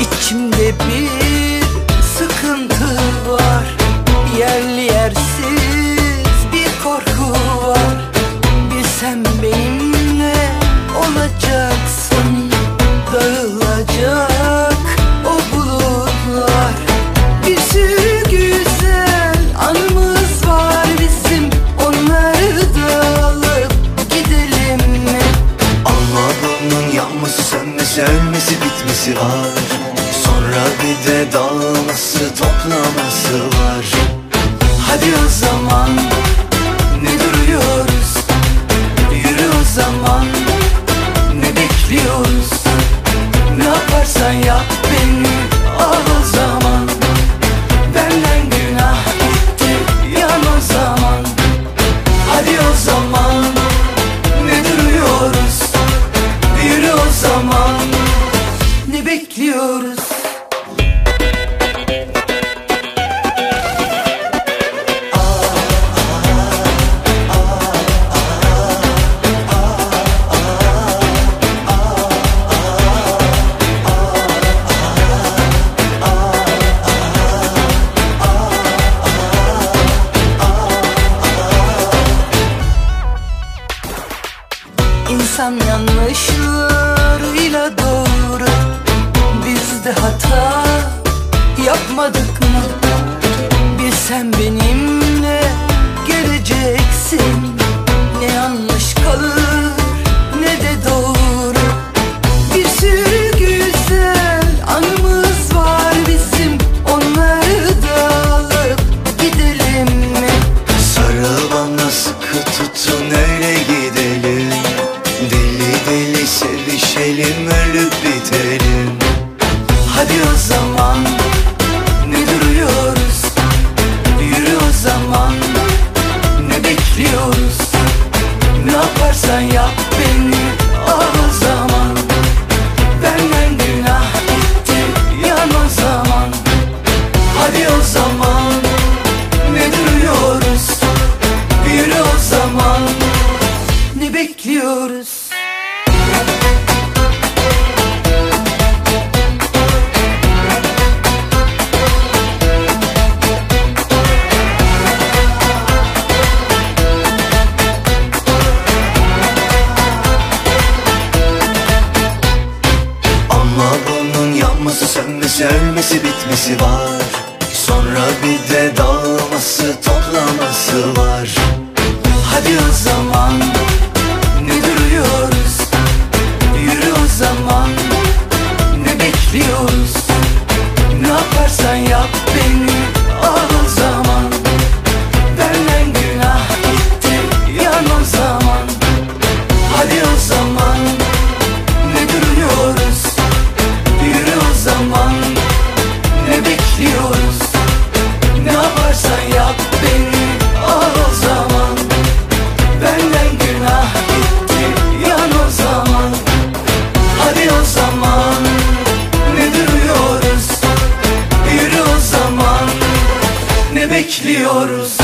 İçimde bir ölmesi bitmesi var. Sonra bir de dağılması toplaması var. Hadi o zaman ne duruyoruz? Yürü o zaman ne bekliyoruz? Ne yaparsan yap bekliyoruz. İnsan yanlışlarıyla geleceksin Ne yanlış kalır ne de doğru. Bir sürü güzel anımız var bizim Onları da alıp gidelim mi? Sarıl bana sıkı tutun öyle gidelim. Deli deli sevişelim ölüp bitelim. Hadi o zaman yaparsan yap beni o zaman. Benden günah gitti yan zaman. Hadi o zaman ne duruyoruz? Yürü o zaman. Ne bekliyoruz Sönmesi ölmesi bitmesi var. Sonra bir de dağılması toplaması var. Hadi o zaman ne duruyoruz? Yürü o zaman ne bekliyoruz? Ne yaparsan yap bekliyoruz.